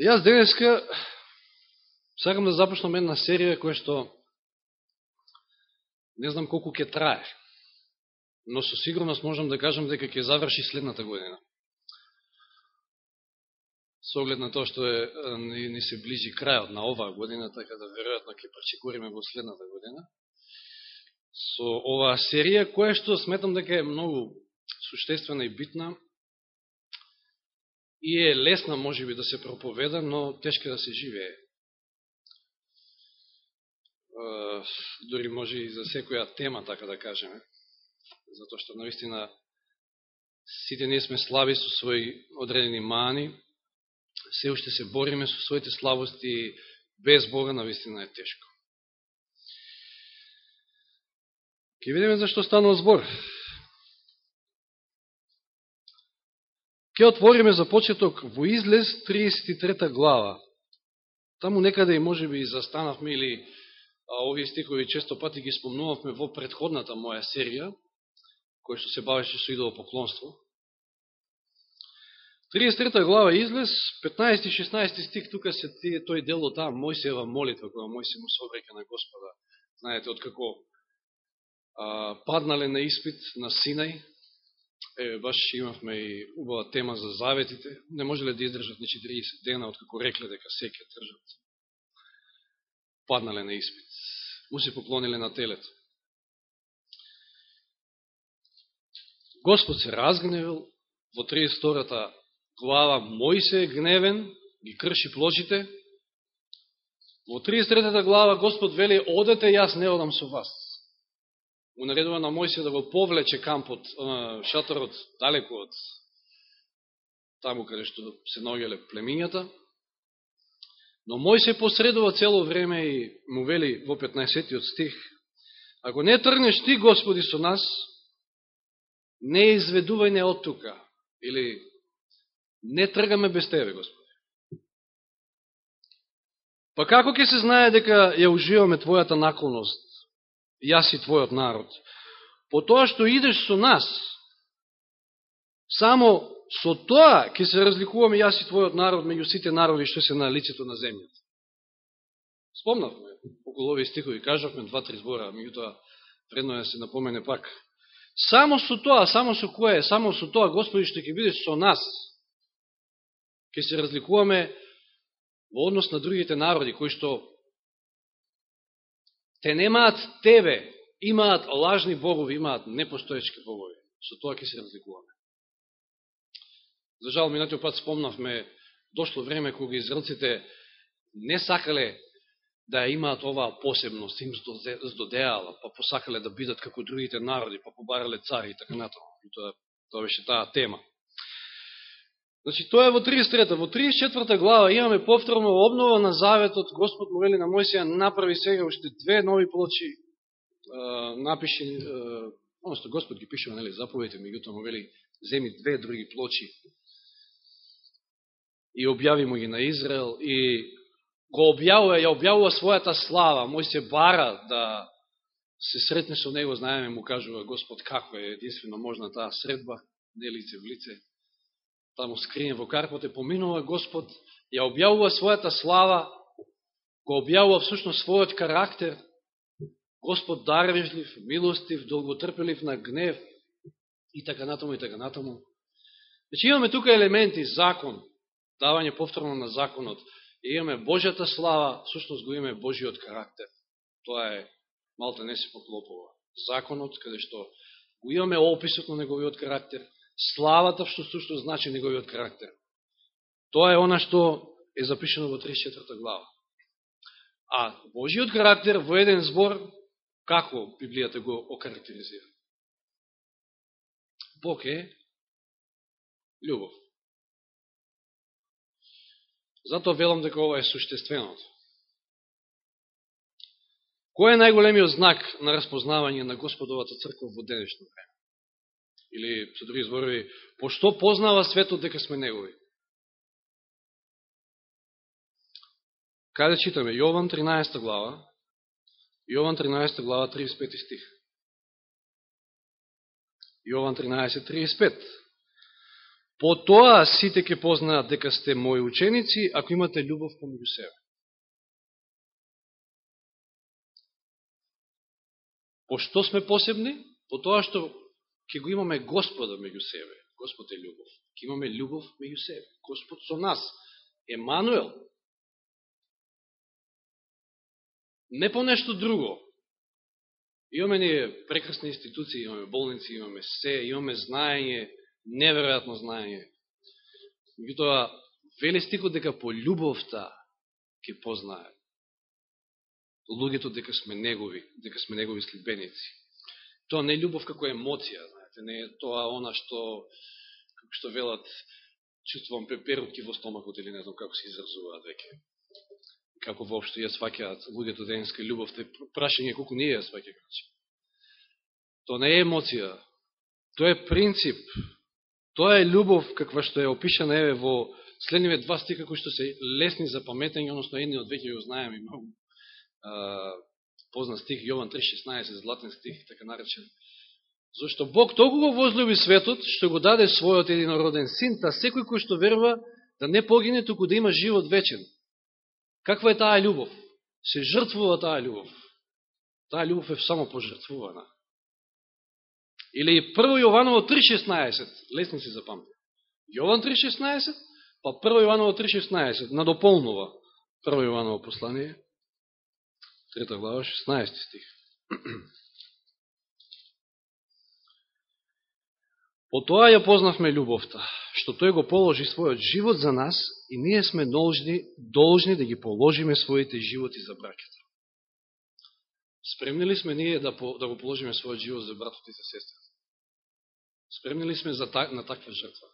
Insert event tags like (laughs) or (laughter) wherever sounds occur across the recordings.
Јас денеска сакам да започнам една серија која што не знам колку ќе трае, но со сигурност можам да кажам дека ќе заврши следната година. Со оглед на тоа што е, ни, ни се ближи крајот на оваа година, така да веројатно ќе пречекориме во следната година. Со оваа серија, која што сметам дека е многу суштествена и битна, и е лесна, може би, да се проповеда, но тешка да се живее. Дори може и за секоја тема, така да кажеме, затоа што наистина сите ние сме слаби со своји одредени мани, се уште се бориме со своите слабости, без Бога наистина е тешко. Ке видиме зашто станува збор. Ке отвориме за почеток во излез 33 глава. Таму некаде и може би и застанавме или а, овие стихови често пати ги спомнувавме во предходната моја серија, која што се бавеше со идоло поклонство. 33 глава излез, 15 и 16 стих, тука се тие, тој дел од таа Мојсеева молитва, која Мојсе му се обрека на Господа. Знаете, откако а, паднале на испит на Синај, Еве, баш имавме и убава тема за заветите. Не можеле да издржат значи, ни 40 дена, откако рекле дека секе држат. Паднале на испит. Му се поклониле на телето. Господ се разгневил во 32-та глава Мој се е гневен, ги крши плочите. Во 33-та глава Господ вели, одете, јас не одам со вас му наредува на Мојсија да го повлече кампот, шаторот, далеко од таму каде што се ногеле племињата. Но Мојсија посредува цело време и му вели во 15 стих, ако не тргнеш ти, Господи, со нас, не изведувај не од тука, или не тргаме без Тебе, Господи. Па како ќе се знае дека ја уживаме Твојата наклоност јас и твојот народ. По тоа што идеш со нас, само со тоа ќе се разликуваме јас и твојот народ меѓу сите народи што се на лицето на земјата. Спомнавме околу овие стихови, кажавме два-три збора, меѓутоа предно ја се напомене пак. Само со тоа, само со кое, само со тоа, Господи, што ќе бидеш со нас, ќе се разликуваме во однос на другите народи, кои што те немаат тебе, имаат лажни богови, имаат непостоечки богови. Со тоа ќе се разликуваме. За жал, минатиот пат спомнавме, дошло време кога израелците не сакале да имаат оваа посебност, им здодеала, па посакале да бидат како другите народи, па побарале цари и така натаму. Тоа, тоа беше таа тема. Значи, тоа е во 33-та. Во 34-та глава имаме повторно обнова на заветот. Господ му вели на Мојсија, направи сега уште две нови плочи, напиши, односто Господ ги пишува, нели, заповедите, меѓутоа му вели, земи две други плочи и објави му ги на Израел и го објавува, ја објавува својата слава. Мојсија бара да се сретне со него, знаеме, му кажува Господ како е единствено можна таа средба, не лице в лице таму скриен во карпот, е поминува Господ, ја објавува својата слава, го објавува всушност својот карактер, Господ дарвежлив, милостив, долготрпелив на гнев, и така натаму, и така натаму. Значи имаме тука елементи, закон, давање повторно на законот, и имаме Божјата слава, всушност го имаме Божиот карактер. Тоа е, малта не се поклопува. Законот, каде што го имаме описот на неговиот карактер, славата што сушто значи неговиот карактер. Тоа е она што е запишено во 34 глава. А Божиот карактер во еден збор, како Библијата го окарактеризира? Бог е љубов. Затоа велам дека ова е суштественото. Кој е најголемиот знак на распознавање на Господовата црква во денешно време? Или, со други да зборови, по што познава светот дека сме негови? Каде читаме? Јован 13 глава. Јован 13 глава, 35 стих. Јован 13, 35. По тоа сите ќе познаат дека сте мои ученици, ако имате љубов помеѓу себе. По што сме посебни? По тоа што ќе го имаме Господа меѓу себе. Господ е љубов. Ќе имаме љубов меѓу себе. Господ со нас. Емануел. Не по нешто друго. Имаме ние прекрасни институции, имаме болници, имаме се, имаме знаење, неверојатно знаење. Меѓутоа, вели стикот дека по љубовта ќе познаат луѓето дека сме негови, дека сме негови следбеници. Тоа не е љубов како емоција, знаете, не е тоа она што, како што велат, чувствувам пеперутки во стомакот или не знам како се изразуваат веќе. Како воопшто ја сваќаат луѓето да денеска љубовта, прашање колку ние ја сваќаме. Значи. Тоа не е емоција, тоа е принцип, тоа е љубов каква што е опишана еве во следниве два стика кои што се лесни за паметање, односно едни од веќе го знаеме многу познат стих, Јован 3.16, златен стих, така наречен. Зошто Бог толку го возлюби светот, што го даде својот единороден син, та секој кој што верува да не погине, туку да има живот вечен. Каква е таа љубов? Се жртвува таа љубов. Таа љубов е само пожртвувана. Или 1 Јованово 3.16, лесно си запамте. Јован 3.16, па прво Јованово 3.16, надополнува прво Јованово послание, Трета глава, 16 стих. Потоа ја познавме љубовта, што тој го положи својот живот за нас и ние сме должни, должни да ги положиме своите животи за браката. Спремни ли сме ние да, по, да го положиме својот живот за братот и за сестрата? Спремни ли сме за, на таква жртва?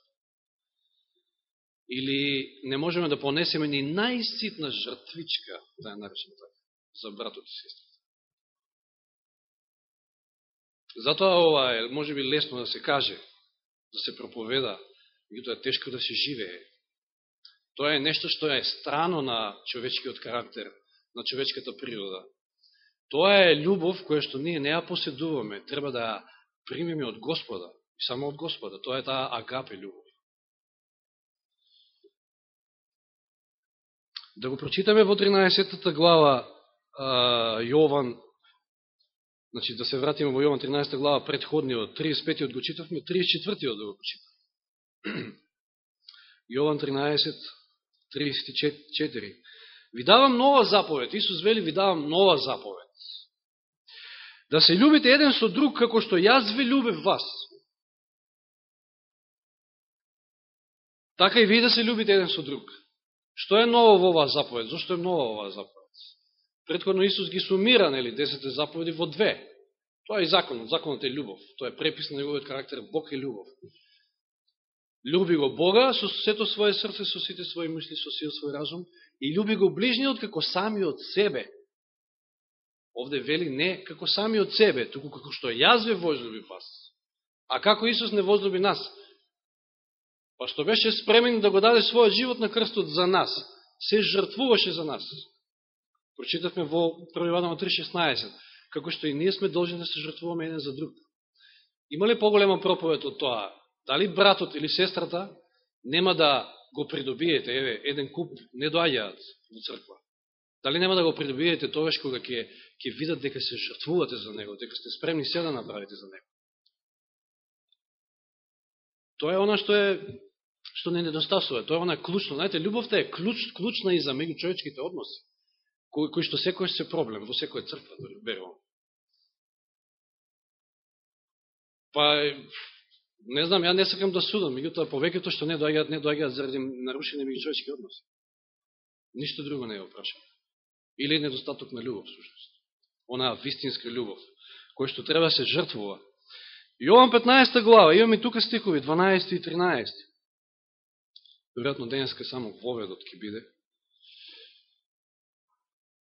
Или не можеме да понесеме ни најситна жртвичка, да ја наречем така? за братот и сестрата. Затоа ова е, може би, лесно да се каже, да се проповеда, и тоа е тешко да се живее. Тоа е нешто што е страно на човечкиот карактер, на човечката природа. Тоа е љубов која што ние не ја поседуваме, треба да ја примеме од Господа, и само од Господа. Тоа е таа агапе љубов. Да го прочитаме во 13 глава Јован, значи да се вратиме во Јован 13 глава, предходниот, 35-тиот го читавме, 34-тиот да го читавме. (clears throat) Јован 13, 34. Ви давам нова заповед. Исус вели, ви давам нова заповед. Да се любите еден со друг, како што јас ви любев вас. Така и ви да се любите еден со друг. Што е ново во оваа заповед? Зошто е нова оваа заповед? Предходно Исус ги сумира, нели, десете заповеди во две. Тоа е законот, законот е љубов. Тоа е препис на неговиот карактер, Бог е љубов. Люби го Бога со сето свое срце, со сите своји мисли, со сил свој разум и люби го ближниот како самиот себе. Овде вели не како самиот себе, туку како што јас ве возлюби вас. А како Исус не возлюби нас? Па што беше спремен да го даде својот живот на крстот за нас, се жртвуваше за нас прочитавме во 1 Јованово 3.16, како што и ние сме должни да се жртвуваме еден за друг. Има ли поголема проповед од тоа? Дали братот или сестрата нема да го придобиете, еве, еден куп не доаѓаат во црква. Дали нема да го придобиете тогаш кога ќе ќе видат дека се жртвувате за него, дека сте спремни се да направите за него. Тоа е она што е што не недостасува, тоа е она клучно. Знаете, љубовта е клуч, клучна и за меѓучовечките односи кој, кој што секој се проблем, во секоја црква, дори верувам. Па, не знам, ја не сакам да судам, меѓутоа повеќето што не доаѓаат, не доаѓаат заради нарушени меѓучовечки односи. Ништо друго не е опрашано. Или недостаток на љубов, сушност. Онаа вистинска љубов, која што треба да се жртвува. Јован 15 глава, имаме тука стихови 12 и 13. Веројатно денеска само воведот ќе биде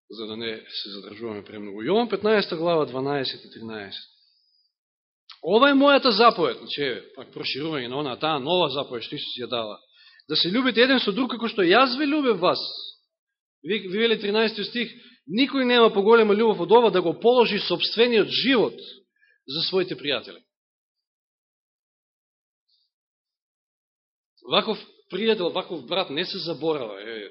за да не се задржуваме премногу. Јован 15 глава 12 и 13. Ова е мојата заповед, значи, пак проширување на она, таа нова заповед што Исус ја дала. Да се љубите еден со друг, како што јас ве љубев вас. Ви, ви вели 13 стих, никој нема поголема љубов од ова да го положи собствениот живот за своите пријатели. Ваков пријател, ваков брат не се заборава. Е,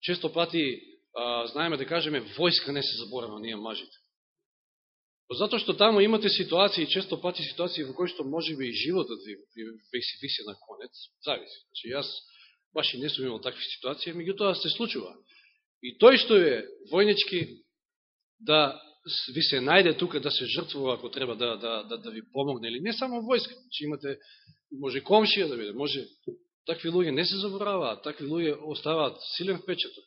често пати а, знаеме да кажеме војска не се заборава, ние мажите. Па затоа што таму имате ситуации, често пати ситуации во кои што може би и животот ви, ви, ви си виси на конец, зависи. Значи, јас баш и не сум имал такви ситуации, меѓутоа се случува. И тој што е војнички, да ви се најде тука да се жртвува ако треба да, да, да, да ви помогне, или не само војска, че имате, може комшија да биде, може, такви луѓе не се забораваат, такви луѓе оставаат силен впечаток.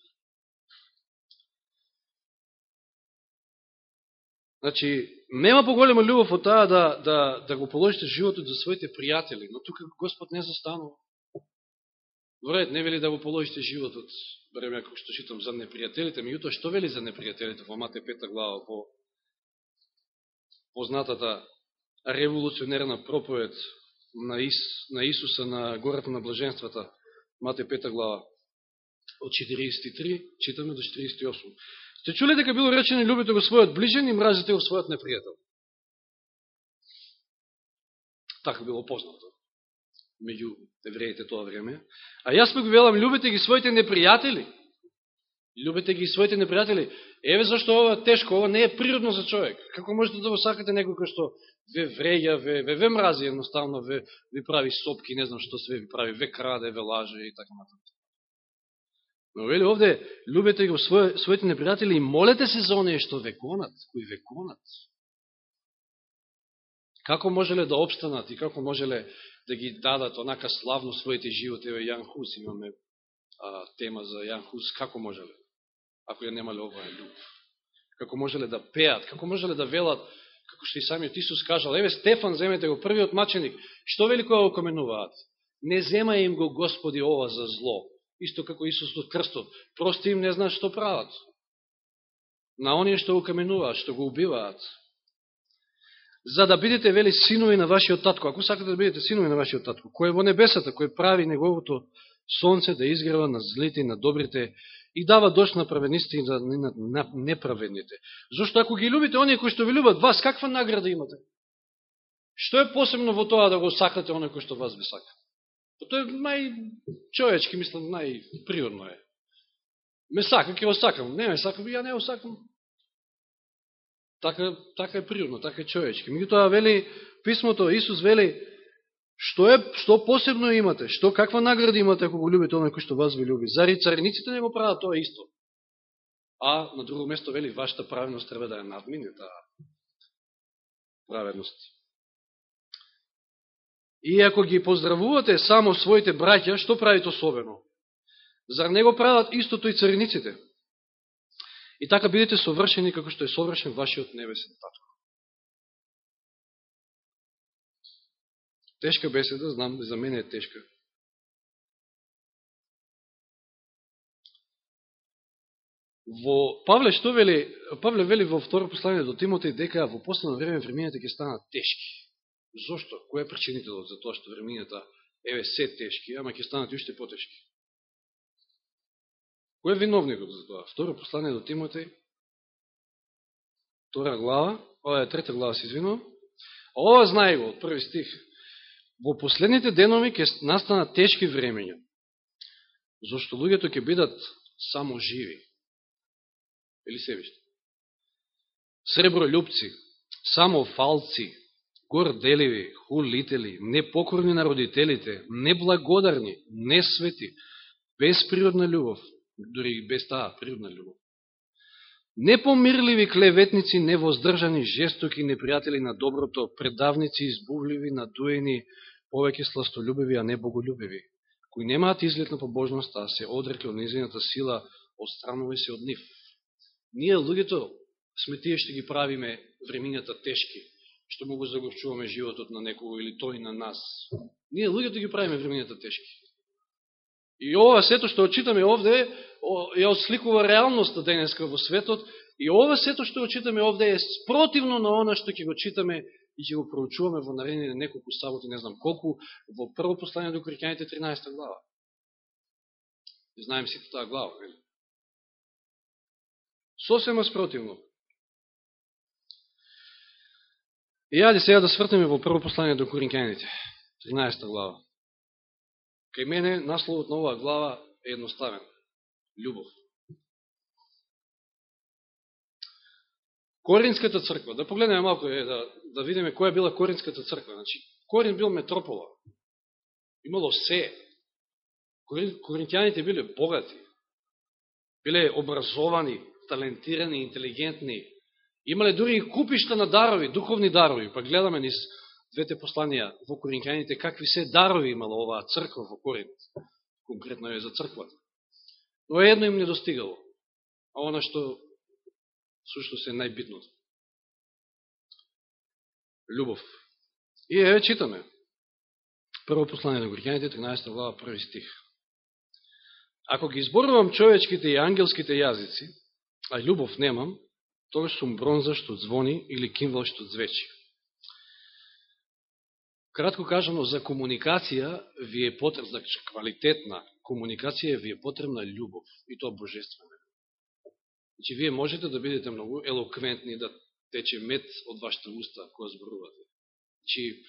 Значи, нема поголема љубов од таа да, да, да го положите животот за своите пријатели, но тука Господ не застанува. Вред, не вели да го положите животот, време како што читам за непријателите, меѓутоа што вели за непријателите во Мате пета глава, во познатата револуционерна проповед на, Ис, на Исуса на гората на блаженствата, Мате пета глава, од 43, читаме до 48. Се чули дека било речено любите го својот ближен и мразите го својот непријател. Така било познато меѓу евреите тоа време. А јас ме го велам, любите ги своите непријатели. Любите ги своите непријатели. Еве зашто ова тешко, ова не е природно за човек. Како можете да го сакате некој кој што ве вреја, ве, ве, ве мрази едноставно, ве, ви прави сопки, не знам што све ви прави, ве краде, ве лаже и така натаму. Но вели овде, любете го свој, своите непријатели и молете се за оние што веконат, кои веконат. Како можеле да обстанат и како можеле да ги дадат онака славно своите животи. Еве Јан Хус, имаме а, тема за Јан Хус, како можеле, ако ја немале оваа љубов. Како можеле да пеат, како можеле да велат, како што и самиот Исус кажал, еве Стефан, земете го првиот маченик, што вели која го коменуваат? Не зема им го Господи ова за зло, исто како Исус од крстот. Прости им не знаат што прават. На оние што го каменуваат, што го убиваат. За да бидете, вели, синови на вашиот татко. Ако сакате да бидете синови на вашиот татко, кој е во небесата, кој прави неговото сонце да изгрева на злите и на добрите и дава дош на праведниците и на, на, на неправедните. Зошто ако ги любите оние кои што ви любат вас, каква награда имате? Што е посебно во тоа да го сакате оние кои што вас ви сакат? Па тоа е човечки, мислам, најприродно е. Ме сака, ќе го сакам. Не ме сакам, ја не го сакам. Така, така е природно, така е човечки. Меѓутоа, вели, писмото, Исус вели, што е, што посебно имате, што, каква награда имате ако го любите оној кој што вас ви люби. Зари цариниците не го прават тоа исто. А на друго место вели, вашата праведност треба да ја надмине таа праведност. И ако ги поздравувате само своите браќа, што правите особено? Зар не го прават истото и цариниците? И така бидете совршени како што е совршен вашиот небесен татко. Тешка беседа, знам, за мене е тешка. Во Павле што вели? Павле вели во второ послание до Тимотеј дека во последно време времењата ќе станат тешки. Зошто? Кој е причинителот за тоа што времената еве се тешки, ама ќе станат уште потешки? Кој е виновникот за тоа? Второ послание до Тимотеј, втора глава, ова е трета глава, се извинувам. А ова знае го од први стих. Во последните денови ќе настанат тешки времења, зашто луѓето ќе бидат само живи. Или себишни. Сребролюбци, само фалци, горделиви, хулители, непокорни на родителите, неблагодарни, несвети, без природна љубов, дори и без таа природна љубов. Непомирливи клеветници, невоздржани, жестоки, непријатели на доброто, предавници, избувливи, надуени, повеќе сластолюбиви, а не боголюбиви, кои немаат изглед на побожност, а се одрекли од низината сила, отстранувај се од нив. Ние, луѓето, сме тие што ги правиме времињата тешки, што му го загорчуваме животот на некого или тој на нас. Ние луѓето ги правиме времењата тешки. И ова сето што очитаме овде ја отсликува реалноста денеска во светот и ова сето што очитаме овде е спротивно на она што ќе го читаме и ќе го проучуваме во наредните неколку саботи, не знам колку, во прво послание до Корикјаните 13 глава. Знаем сите таа глава, вели? Сосема спротивно. И јаде сега да свртаме во прво послание до Коринќаните, 13 глава. Кај мене насловот на оваа глава е едноставен. Любов. Коринската црква, да погледнеме малко, е, да, да видиме која била Коринската црква. Значи, Корин бил метропола. Имало се. Коринтијаните биле богати. Биле образовани, талентирани, интелигентни. Имале дури и купишта на дарови, духовни дарови. Па гледаме низ двете посланија во Коринтијаните, какви се дарови имала оваа црква во Коринт. Конкретно е за црквата. Но едно им не достигало. А она што сушто е најбитното. Любов. И еве читаме. Прво послание на Горјаните, 13 глава, први стих. Ако ги изборувам човечките и ангелските јазици, а љубов немам, тогаш сум бронза што звони или кимвал што звечи. Кратко кажано, за комуникација ви е потребна, значи квалитетна комуникација ви е потребна љубов, и тоа божествена. Значи, вие можете да бидете многу елоквентни, да тече мед од вашите уста која зборувате. Значи,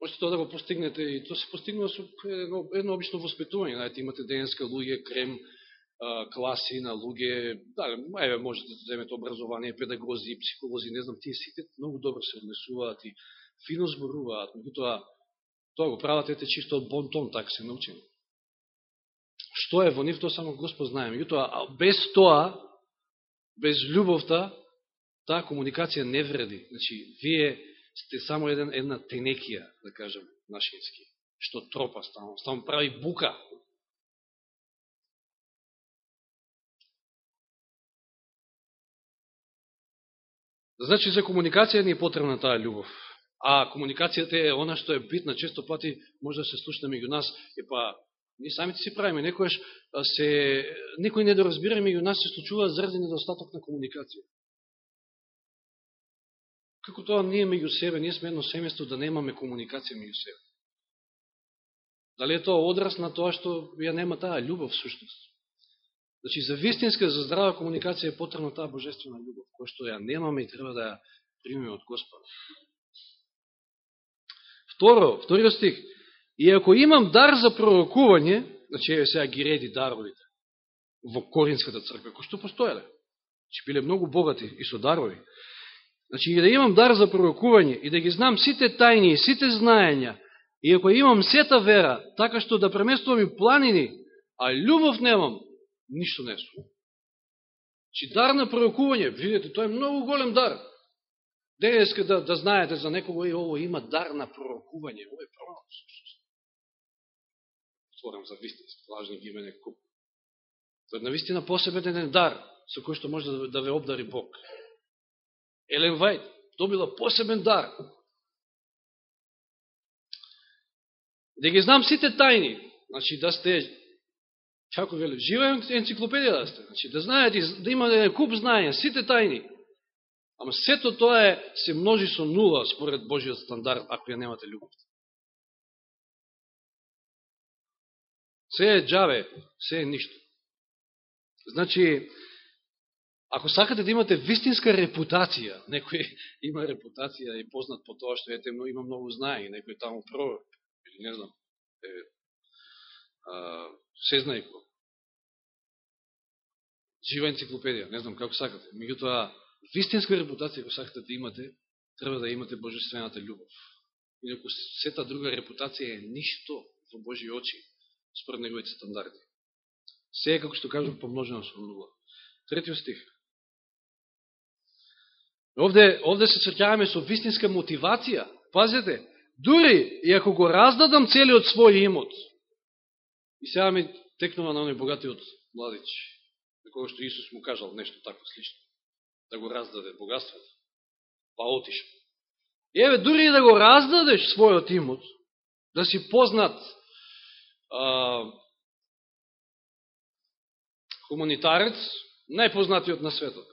можете тоа да го постигнете и тоа се постигнува со едно, едно обично воспитување. Знаете, имате денеска луѓе, крем, класи на луѓе, да, еве можете да земете образование, педагози, психолози, не знам, тие сите многу добро се однесуваат и фино зборуваат, меѓутоа тоа го прават ете чисто од бонтон, така се научени. Што е во нив, тоа само Господ знае. Меѓутоа, без тоа, без љубовта, таа комуникација не вреди. Значи, вие сте само еден, една тенекија, да кажем, нашински, што тропа ставам, ставам прави бука. Значи, за комуникација не е потребна таа љубов. А комуникацијата е она што е битна, често пати може да се слушна меѓу нас, е па Ние самите си правиме, некојаш се, некој недоразбира меѓу нас се случува заради недостаток на комуникација. Како тоа ние меѓу себе, ние сме едно семејство да немаме комуникација меѓу себе. Дали е тоа одраз на тоа што ја нема таа љубов сушност? Значи, за вистинска, за здрава комуникација е потребна таа божествена љубов, која што ја немаме и треба да ја примеме од Господа. Второ, вториот стих. И ако имам дар за пророкување, значи еве сега ги реди даровите во Коринската црква, кој што постоеле. Значи биле многу богати и со дарови. Значи и да имам дар за пророкување и да ги знам сите тајни и сите знаења, и ако имам сета вера, така што да преместувам и планини, а љубов немам, ништо не сум. Чи дар на пророкување, видите, тоа е многу голем дар. Денеска да, да знаете за некого и ово има дар на пророкување, ово е пророк Отворам за вистински, лажни ги мене куп. Тоа на вистина посебен дар, со кој што може да, да ве обдари Бог. Елен Вајд добила посебен дар. Да ги знам сите тајни, значи да сте, како веле, жива енциклопедија да сте, значи да знаете, да имате еден куп знаење, сите тајни. Ама сето тоа е, се множи со нула според Божиот стандард, ако ја немате любовта. Се е джаве, се е ништо. Значи, ако сакате да имате вистинска репутација, (laughs) некој има репутација и познат по тоа што ете, има многу знаење, некој таму пророк, или не знам, е, а, се знае кој. Жива енциклопедија, не знам како сакате. Меѓутоа, вистинска репутација, која сакате да имате, треба да имате божествената љубов. Инако сета друга репутација е ништо во Божи очи според неговите стандарди. Се е, како што кажам, помножено со нула. Третиот стих. Овде, овде се срќаваме со вистинска мотивација. Пазете, дури и ако го раздадам целиот свој имот, и сега ми текнува на оној богатиот младич, на кога што Исус му кажал нешто такво слично, да го раздаде богатството, па отиша. И еве, дури и да го раздадеш својот имот, да си познат хуманитарец, најпознатиот на светот.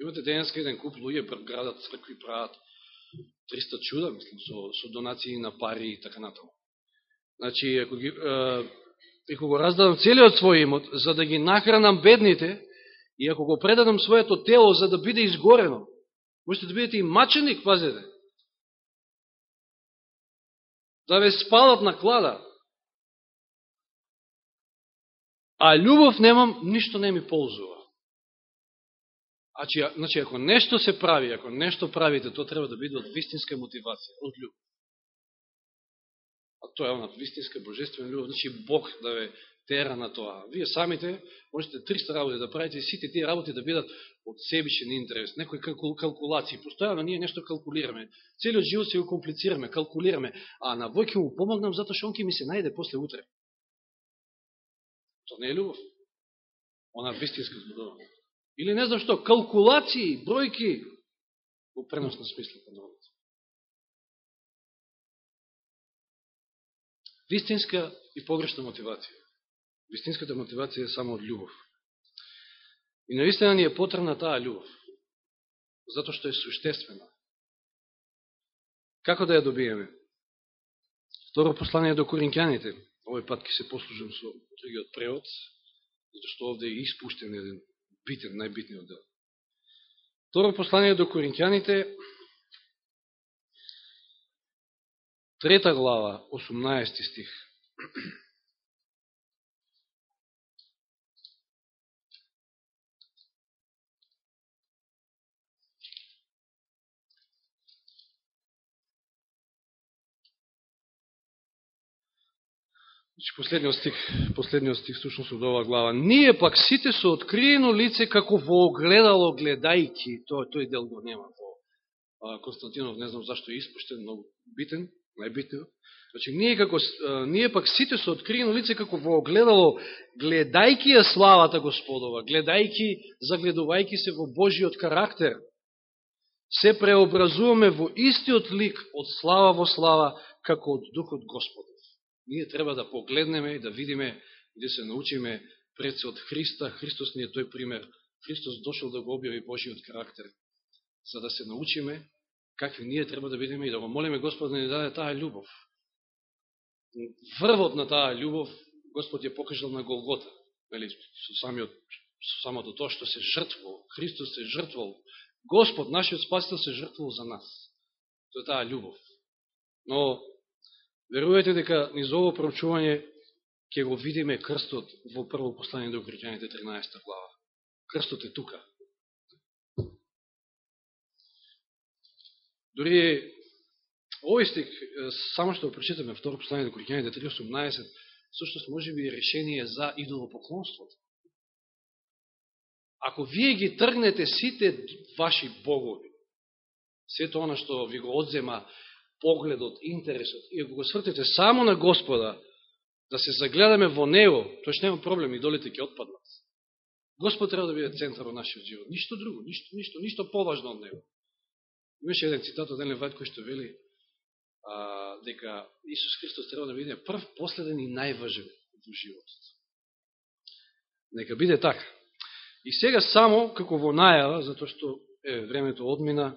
Имате денеска еден куп луѓе градат цркви прават 300 чуда, мислам, со, со донации на пари и така натаму. Значи, ако, ги, е, Преку го раздадам целиот свој имот, за да ги нахранам бедните, и ако го предадам своето тело за да биде изгорено, можете да бидете и маченик, пазете. Да ве спалат на клада, а љубов немам, ништо не ми ползува. Значи, значи, ако нешто се прави, ако нешто правите, тоа треба да биде од вистинска мотивација, од љубов. Тоа е она вистинска божествена љубов, значи Бог да ве тера на тоа. Вие самите можете 300 работи да правите и сите тие работи да бидат од себичен интерес, некои калкулации. Постојано ние нешто калкулираме. Целиот живот се го комплицираме, калкулираме, а на вој ќе му помогнам затоа што он ќе ми се најде после утре. Тоа не е љубов. Она вистинска зборува. Или не знам што, калкулации, бројки, во преносна смисла Вистинска и погрешна мотивација. Вистинската мотивација е само од љубов. И наистина ни е потребна таа љубов, затоа што е суштествена. Како да ја добиеме? Второ послание до Коринќаните. Овој пат ќе се послужам со другиот превод, затоа што овде е испуштен еден битен, најбитниот дел. Второ послание до Коринќаните, трета глава, 18 стих. Значи, последниот стих, последниот стих сушност од оваа глава. Ние пак сите со откриено лице како во огледало гледајки, тој, тој дел го нема во Константинов, не знам зашто е испуштен, но битен, Најбитно. Значи, ние, како, ние пак сите со откриено лице како во огледало гледајки ја славата Господова, гледајки, загледувајки се во Божиот карактер, се преобразуваме во истиот лик од слава во слава, како од Духот Господов. ние треба да погледнеме и да видиме и да се научиме пред се од Христа. Христос ни е тој пример. Христос дошол да го објави Божиот карактер, за да се научиме какви ние треба да бидеме и да го молиме Господ да ни даде таа љубов. Врвот на таа љубов Господ ја покажал на Голгота, вели, со, самиот, со самото тоа што се жртвувал. Христос се жртвувал. Господ, нашиот спасител, се жртвувал за нас. Тоа е таа љубов. Но Верувате дека низ ово проучување ќе го видиме крстот во прво послание до Грѓаните 13 глава. Крстот е тука. Дори овој стик, само што го прочитаме второ послание до Коринјаните 3.18, сушност може би решение за идолопоклонството. Ако вие ги тргнете сите ваши богови, сето она што ви го одзема погледот, интересот, и ако го свртите само на Господа, да се загледаме во Него, тоа што нема проблем, и ќе отпаднат. Господ треба да биде центар во нашиот живот. Ништо друго, ништо, ништо, ништо поважно од Него. Имаше еден цитат од Елен Вајд кој што вели а, дека Исус Христос треба да биде прв, последен и најважен во животот. Нека биде така. И сега само, како во најава, затоа што е, времето одмина,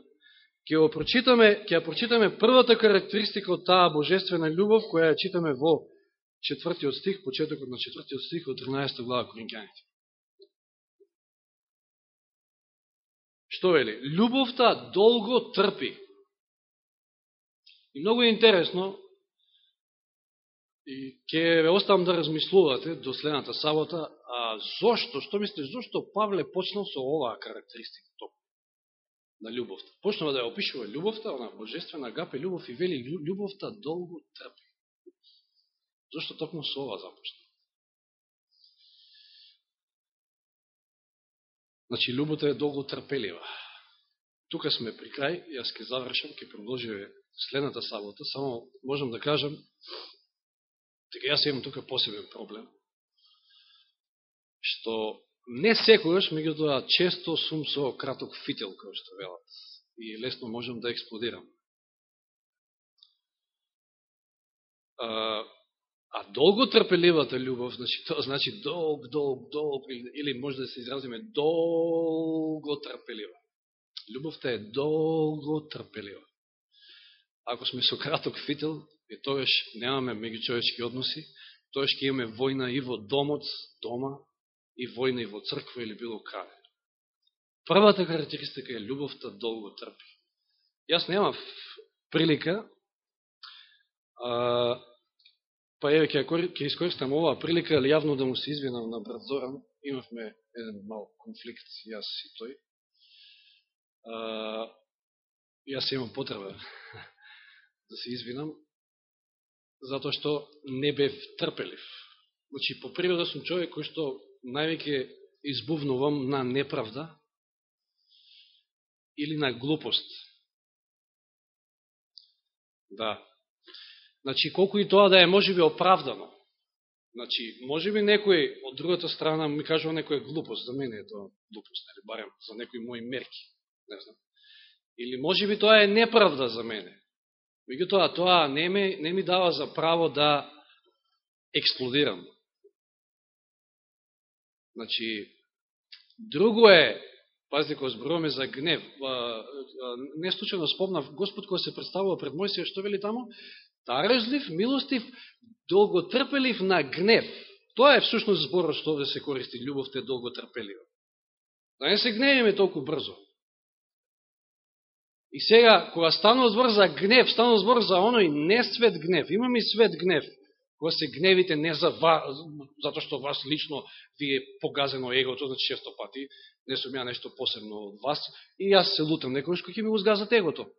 ќе ја прочитаме, ќе ја прочитаме првата карактеристика од таа божествена љубов, која ја читаме во четвртиот стих, почетокот на четвртиот стих од 13 глава Коринќаните. Што вели? Љубовта долго трпи. И многу е интересно, и ќе ве оставам да размислувате до следната сабота, а зошто, што мислите, зошто Павле почнал со оваа карактеристика топ? на љубовта. Почнува да ја опишува љубовта, она божествена агапе љубов и вели љубовта долго трпи. Зошто токму со ова започна? Значи, љубовта е долго трпелива. Тука сме при крај, јас ке завршам, ке продолжиме следната сабота, само можам да кажам, дека јас имам тука посебен проблем, што не секојаш, меѓутоа често сум со краток фител, кој што велат, и лесно можам да експлодирам. А, долго трпеливата љубов, значи, тоа значи долг, долг, долг, или може да се изразиме долго трпелива. Љубовта е долго трпелива. Ако сме со краток фител, и тогаш немаме меѓучовечки односи, тогаш ќе имаме војна и во домот, дома, и војна и во црква или било каде. Првата карактеристика е љубовта долго трпи. Јас немав прилика а, Па еве, ќе, ќе искористам оваа прилика, или јавно да му се извинам на брат Зоран. Имавме еден мал конфликт, јас и тој. А, јас имам потреба (laughs) да се извинам, затоа што не бев трпелив. Значи, по природа сум човек кој што највеќе избувнувам на неправда или на глупост. Да. Значи, колку и тоа да е може би оправдано. Значи, може би некој од другата страна ми кажува некоја глупост, за мене е тоа глупост, или барем за некои мои мерки, не знам. Или може би тоа е неправда за мене. Меѓутоа, тоа не ми, не ми дава за право да експлодирам. Значи, друго е, пазите, кога зборуваме за гнев, не случайно спомнав, Господ кога се представува пред Мојсија, што вели тамо? Дарежлив, милостив, долготрпелив на гнев. Тоа е всушност зборот што да се користи, љубовта е долготрпелива. Да не се гневиме толку брзо. И сега, кога станува збор за гнев, станува збор за оној не свет гнев. Имаме и свет гнев кога се гневите не за вас, затоа што вас лично ви е погазено егото, значи често пати, не сум ја нешто посебно од вас, и јас се лутам некојаш кој ќе ми го сгазат егото.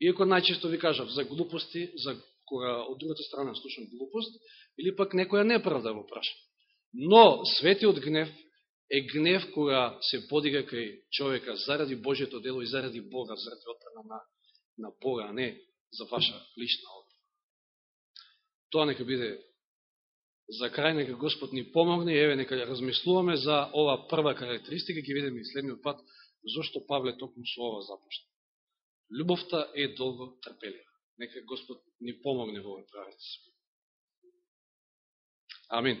Иако најчесто ви кажав за глупости, за кога од другата страна слушам глупост, или пак некоја неправда го праша. Но светиот гнев е гнев кога се подига кај човека заради Божието дело и заради Бога, заради отпрена на, на Бога, а не за ваша лична Тоа нека биде за крај, нека Господ ни помогне, еве нека размислуваме за ова прва карактеристика, ќе видиме и следниот пат, зашто Павле токму со ова започна. Любовта е долго трпелива. Нека Господ ни помогне во овој правец. Амин.